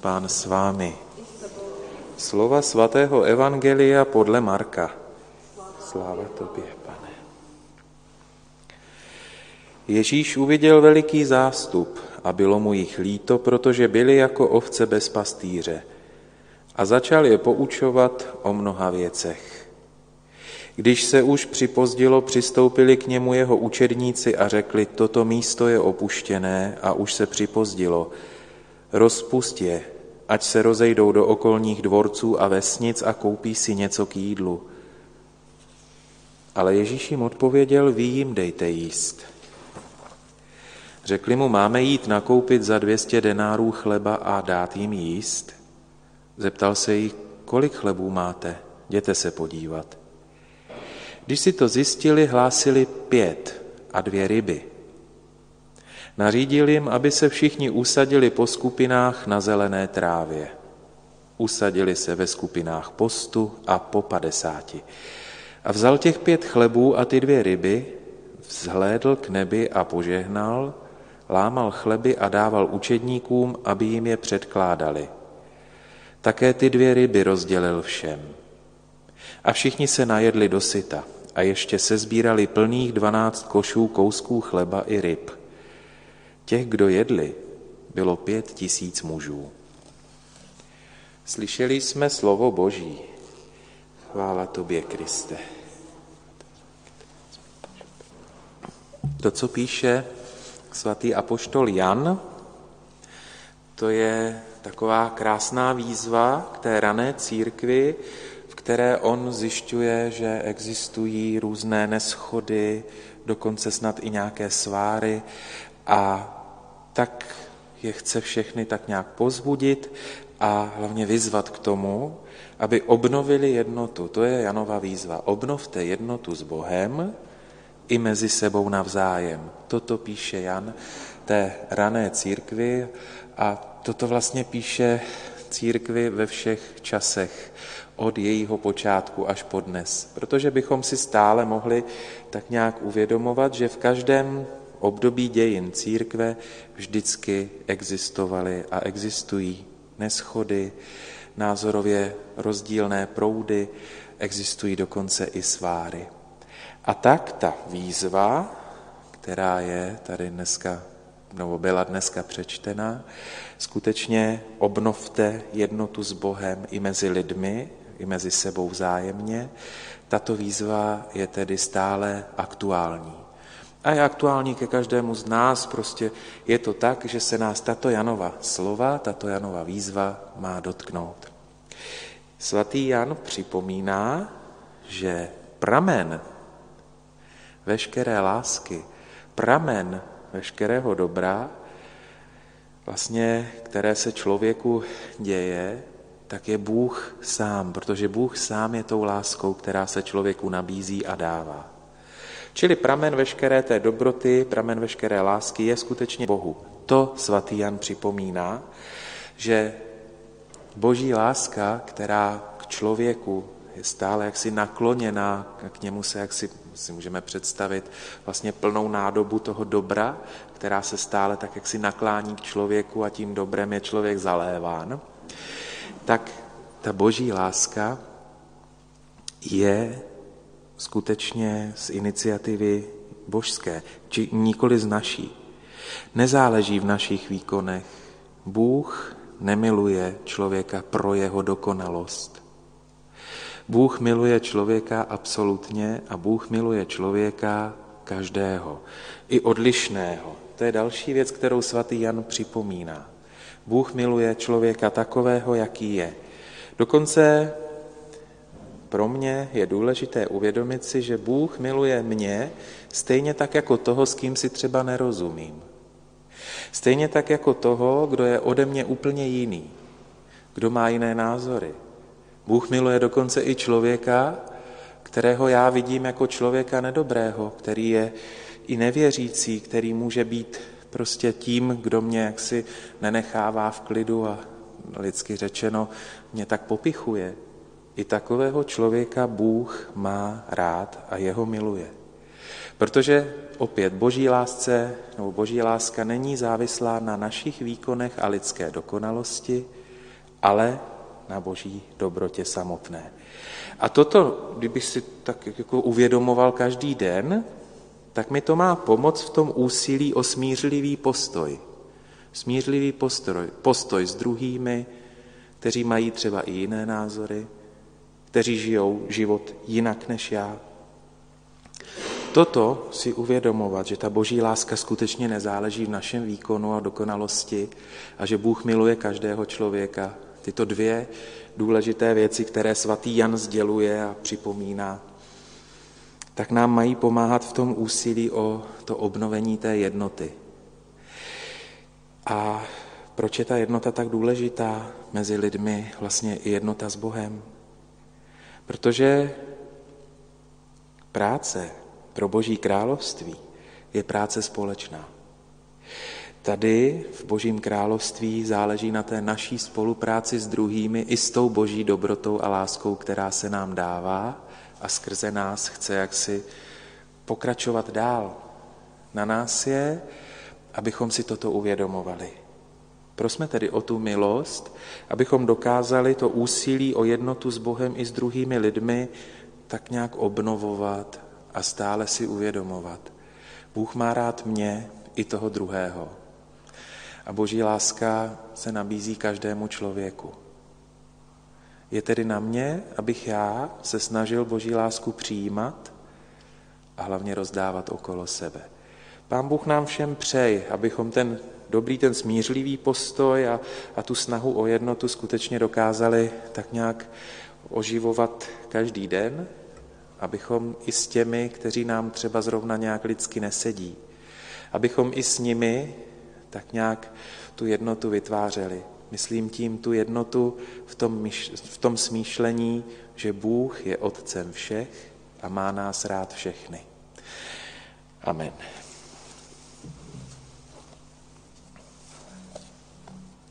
Pán s vámi. Slova svatého Evangelia podle Marka. Sláva tobě, pane. Ježíš uviděl veliký zástup a bylo mu jich líto, protože byli jako ovce bez pastýře a začal je poučovat o mnoha věcech. Když se už připozdilo, přistoupili k němu jeho učedníci a řekli, toto místo je opuštěné a už se připozdilo. Rozpust je, ať se rozejdou do okolních dvorců a vesnic a koupí si něco k jídlu. Ale Ježíš jim odpověděl, vy jim dejte jíst. Řekli mu, máme jít nakoupit za 200 denárů chleba a dát jim jíst? Zeptal se jí, kolik chlebů máte, jděte se podívat. Když si to zjistili, hlásili pět a dvě ryby. Nařídil jim, aby se všichni usadili po skupinách na zelené trávě. Usadili se ve skupinách postu a po padesáti. A vzal těch pět chlebů a ty dvě ryby, vzhlédl k nebi a požehnal, lámal chleby a dával učedníkům, aby jim je předkládali. Také ty dvě ryby rozdělil všem. A všichni se najedli do syta a ještě se sbírali plných dvanáct košů kousků chleba i ryb. Těch, kdo jedli, bylo pět tisíc mužů. Slyšeli jsme slovo Boží. Chvála tobě, Kriste. To, co píše svatý apoštol Jan, to je taková krásná výzva k té rané církvi, v které on zjišťuje, že existují různé neschody, dokonce snad i nějaké sváry a tak je chce všechny tak nějak pozbudit a hlavně vyzvat k tomu, aby obnovili jednotu. To je Janova výzva. Obnovte jednotu s Bohem i mezi sebou navzájem. Toto píše Jan té rané církvi a toto vlastně píše církvi ve všech časech, od jejího počátku až po dnes. Protože bychom si stále mohli tak nějak uvědomovat, že v každém období dějin církve vždycky existovaly a existují neschody, názorově rozdílné proudy, existují dokonce i sváry. A tak ta výzva, která je tady dneska, nebo byla dneska přečtena, skutečně obnovte jednotu s Bohem i mezi lidmi, i mezi sebou vzájemně. Tato výzva je tedy stále aktuální. A je aktuální ke každému z nás, prostě je to tak, že se nás tato Janova slova, tato Janova výzva má dotknout. Svatý Jan připomíná, že pramen veškeré lásky, pramen veškerého dobra, vlastně, které se člověku děje, tak je Bůh sám, protože Bůh sám je tou láskou, která se člověku nabízí a dává. Čili pramen veškeré té dobroty, pramen veškeré lásky je skutečně Bohu. To svatý Jan připomíná, že boží láska, která k člověku je stále jaksi nakloněná, k němu se jaksi si můžeme představit vlastně plnou nádobu toho dobra, která se stále tak jaksi naklání k člověku a tím dobrem je člověk zaléván, tak ta boží láska je skutečně z iniciativy božské, či nikoli z naší. Nezáleží v našich výkonech. Bůh nemiluje člověka pro jeho dokonalost. Bůh miluje člověka absolutně a Bůh miluje člověka každého, i odlišného. To je další věc, kterou svatý Jan připomíná. Bůh miluje člověka takového, jaký je. Dokonce pro mě je důležité uvědomit si, že Bůh miluje mě stejně tak jako toho, s kým si třeba nerozumím. Stejně tak jako toho, kdo je ode mě úplně jiný, kdo má jiné názory. Bůh miluje dokonce i člověka, kterého já vidím jako člověka nedobrého, který je i nevěřící, který může být prostě tím, kdo mě jaksi nenechává v klidu a lidsky řečeno mě tak popichuje. I takového člověka Bůh má rád a jeho miluje. Protože opět boží lásce nebo boží láska není závislá na našich výkonech a lidské dokonalosti, ale na boží dobrotě samotné. A toto, kdybych si tak jako uvědomoval každý den, tak mi to má pomoct v tom úsilí o smířlivý postoj. Smířlivý postoj, postoj s druhými, kteří mají třeba i jiné názory, kteří žijou život jinak než já. Toto si uvědomovat, že ta boží láska skutečně nezáleží v našem výkonu a dokonalosti a že Bůh miluje každého člověka. Tyto dvě důležité věci, které svatý Jan sděluje a připomíná, tak nám mají pomáhat v tom úsilí o to obnovení té jednoty. A proč je ta jednota tak důležitá mezi lidmi, vlastně i jednota s Bohem? Protože práce pro Boží království je práce společná. Tady v Božím království záleží na té naší spolupráci s druhými i s tou Boží dobrotou a láskou, která se nám dává a skrze nás chce jaksi pokračovat dál. Na nás je, abychom si toto uvědomovali. Prosme tedy o tu milost, abychom dokázali to úsilí o jednotu s Bohem i s druhými lidmi tak nějak obnovovat a stále si uvědomovat. Bůh má rád mě i toho druhého. A boží láska se nabízí každému člověku. Je tedy na mě, abych já se snažil boží lásku přijímat a hlavně rozdávat okolo sebe. Pán Bůh nám všem přeji, abychom ten dobrý, ten smířlivý postoj a, a tu snahu o jednotu skutečně dokázali tak nějak oživovat každý den, abychom i s těmi, kteří nám třeba zrovna nějak lidsky nesedí, abychom i s nimi tak nějak tu jednotu vytvářeli. Myslím tím tu jednotu v tom, myš, v tom smýšlení, že Bůh je Otcem všech a má nás rád všechny. Amen.